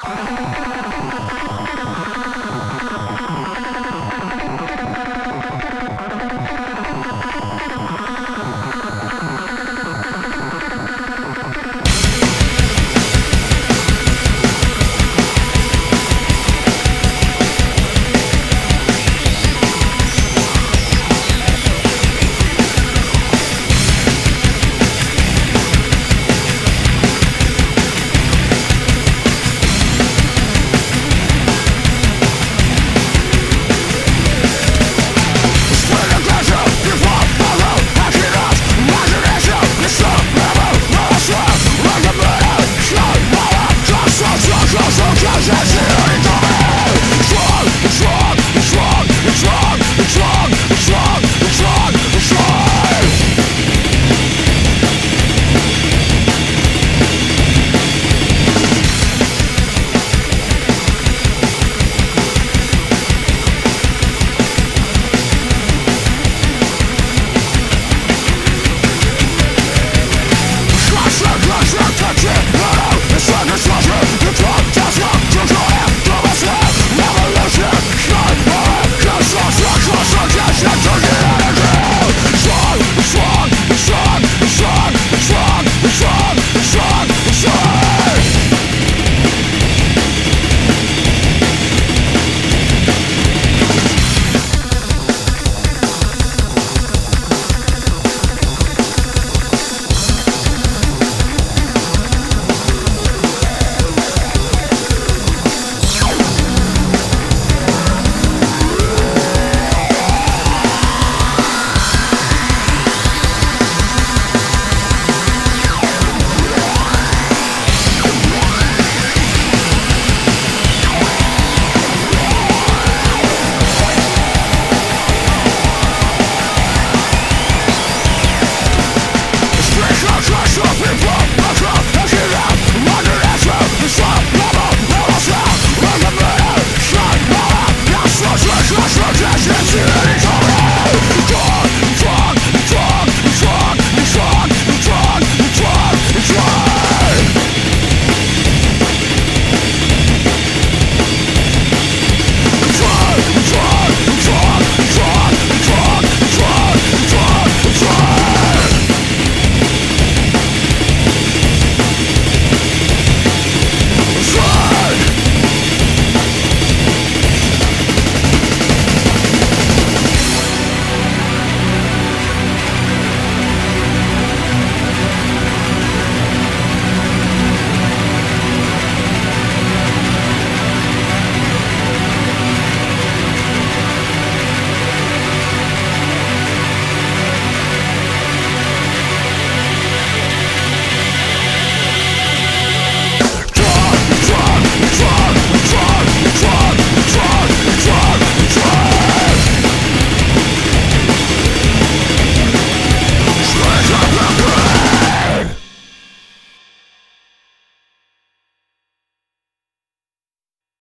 フフフフ。